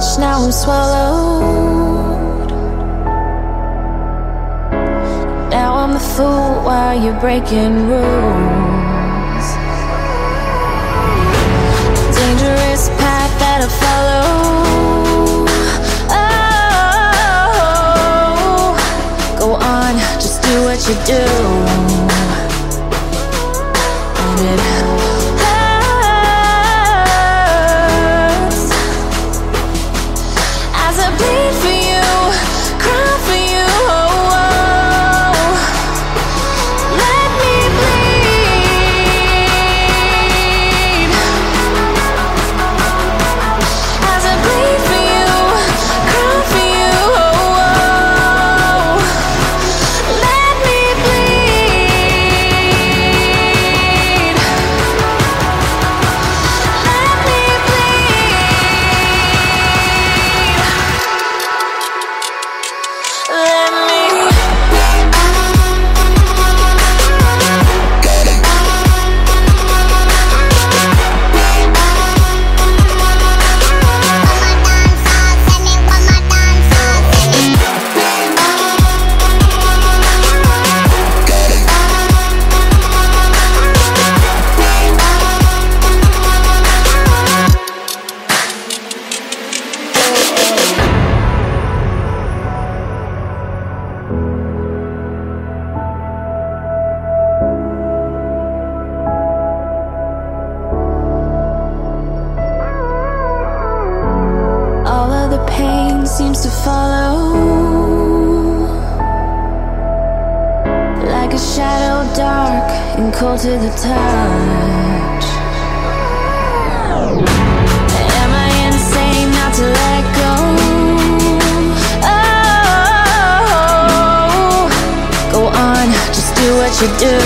much, now I'm swallowed. Now I'm the fool while you're breaking rules. Dangerous path that I follow. Oh, go on, just do what you do. seems to follow like a shadow, dark and cold to the touch. Am I insane not to let go? Oh, go on, just do what you do.